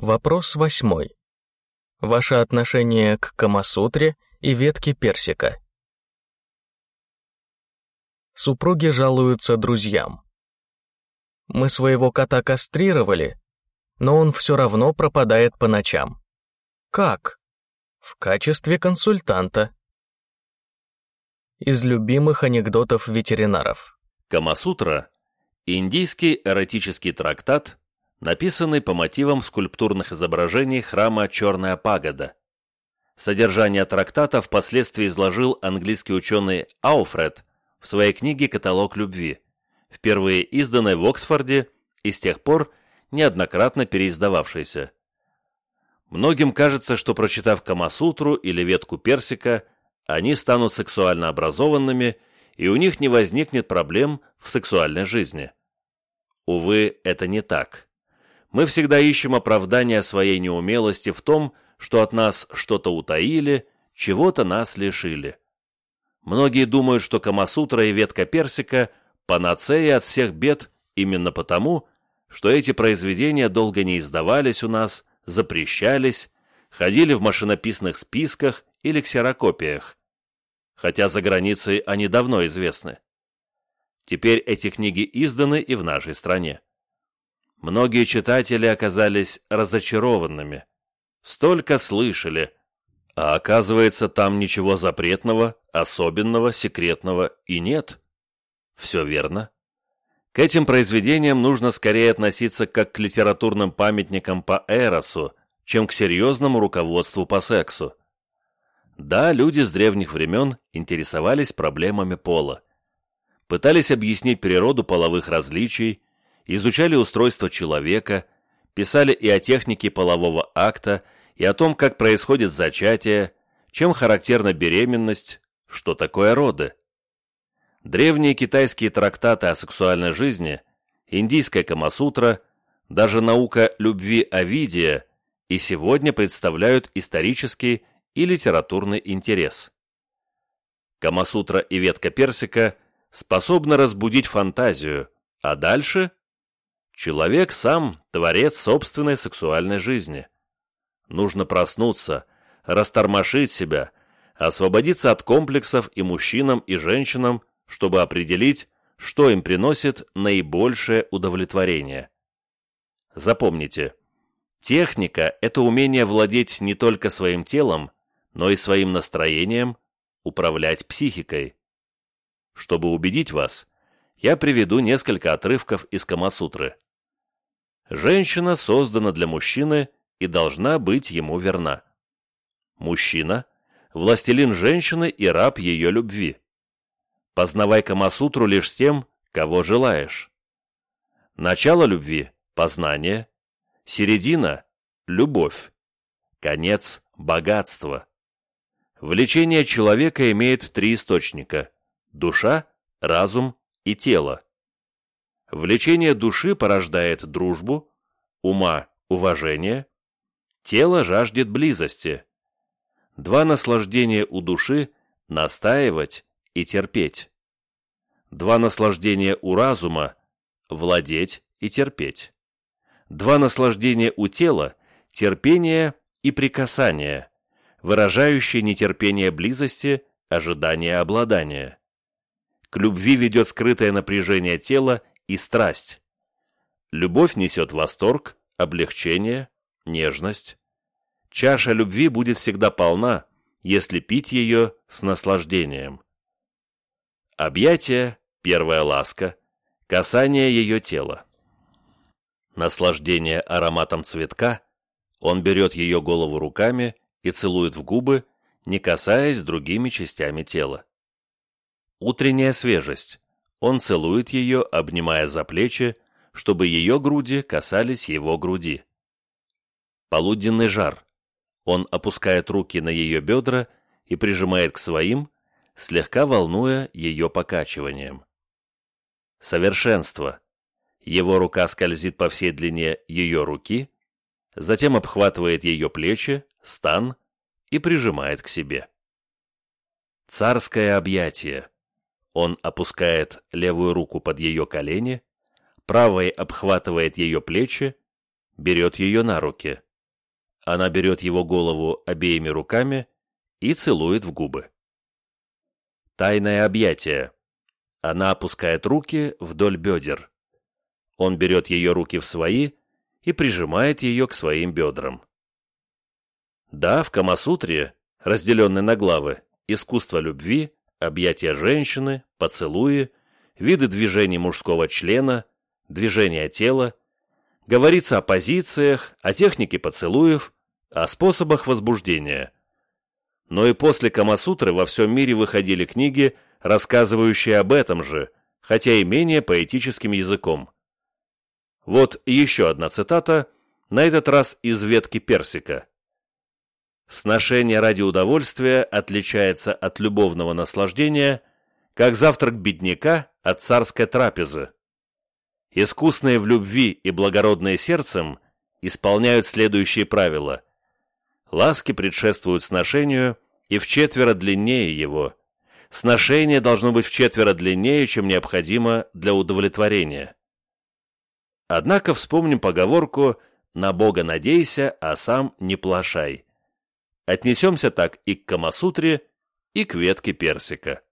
Вопрос восьмой. Ваше отношение к Камасутре и ветке персика. Супруги жалуются друзьям. Мы своего кота кастрировали, но он все равно пропадает по ночам. Как? В качестве консультанта. Из любимых анекдотов ветеринаров. Камасутра – индийский эротический трактат, написанный по мотивам скульптурных изображений храма Черная Пагода. Содержание трактата впоследствии изложил английский ученый Ауфред в своей книге «Каталог любви», впервые изданной в Оксфорде и с тех пор неоднократно переиздававшейся. Многим кажется, что прочитав Камасутру или ветку персика, они станут сексуально образованными, и у них не возникнет проблем в сексуальной жизни. Увы, это не так мы всегда ищем оправдание своей неумелости в том, что от нас что-то утаили, чего-то нас лишили. Многие думают, что Камасутра и ветка персика – панацея от всех бед именно потому, что эти произведения долго не издавались у нас, запрещались, ходили в машинописных списках или ксерокопиях. Хотя за границей они давно известны. Теперь эти книги изданы и в нашей стране. Многие читатели оказались разочарованными. Столько слышали, а оказывается, там ничего запретного, особенного, секретного и нет. Все верно. К этим произведениям нужно скорее относиться как к литературным памятникам по Эросу, чем к серьезному руководству по сексу. Да, люди с древних времен интересовались проблемами пола. Пытались объяснить природу половых различий, изучали устройство человека, писали и о технике полового акта, и о том, как происходит зачатие, чем характерна беременность, что такое роды. Древние китайские трактаты о сексуальной жизни, индийская Камасутра, даже наука любви Овидия и сегодня представляют исторический и литературный интерес. Камасутра и ветка персика способны разбудить фантазию, а дальше Человек сам – творец собственной сексуальной жизни. Нужно проснуться, растормошить себя, освободиться от комплексов и мужчинам, и женщинам, чтобы определить, что им приносит наибольшее удовлетворение. Запомните, техника – это умение владеть не только своим телом, но и своим настроением, управлять психикой. Чтобы убедить вас, я приведу несколько отрывков из Камасутры. Женщина создана для мужчины и должна быть ему верна. Мужчина – властелин женщины и раб ее любви. Познавай Камасутру лишь с тем, кого желаешь. Начало любви – познание, середина – любовь, конец – богатство. Влечение человека имеет три источника – душа, разум и тело. Влечение души порождает дружбу, ума – уважение, тело жаждет близости. Два наслаждения у души – настаивать и терпеть. Два наслаждения у разума – владеть и терпеть. Два наслаждения у тела – терпение и прикасание, выражающие нетерпение близости, ожидание обладания. К любви ведет скрытое напряжение тела и страсть. Любовь несет восторг, облегчение, нежность. Чаша любви будет всегда полна, если пить ее с наслаждением. Объятие – первая ласка, касание ее тела. Наслаждение ароматом цветка – он берет ее голову руками и целует в губы, не касаясь другими частями тела. Утренняя свежесть он целует ее, обнимая за плечи, чтобы ее груди касались его груди. Полуденный жар. Он опускает руки на ее бедра и прижимает к своим, слегка волнуя ее покачиванием. Совершенство. Его рука скользит по всей длине ее руки, затем обхватывает ее плечи, стан и прижимает к себе. Царское объятие. Он опускает левую руку под ее колени, правой обхватывает ее плечи, берет ее на руки. Она берет его голову обеими руками и целует в губы. Тайное объятие. Она опускает руки вдоль бедер. Он берет ее руки в свои и прижимает ее к своим бедрам. Да, в Камасутре, разделенной на главы, искусство любви, объятия женщины, поцелуи, виды движений мужского члена, движения тела, говорится о позициях, о технике поцелуев, о способах возбуждения. Но и после Камасутры во всем мире выходили книги, рассказывающие об этом же, хотя и менее поэтическим языком. Вот еще одна цитата, на этот раз из ветки персика. «Сношение ради удовольствия отличается от любовного наслаждения, как завтрак бедняка от царской трапезы. Искусные в любви и благородные сердцем исполняют следующие правила. Ласки предшествуют сношению и в четверо длиннее его. Сношение должно быть в четверо длиннее, чем необходимо для удовлетворения. Однако вспомним поговорку «на Бога надейся, а сам не плашай». Отнесемся так и к Камасутре, и к ветке персика.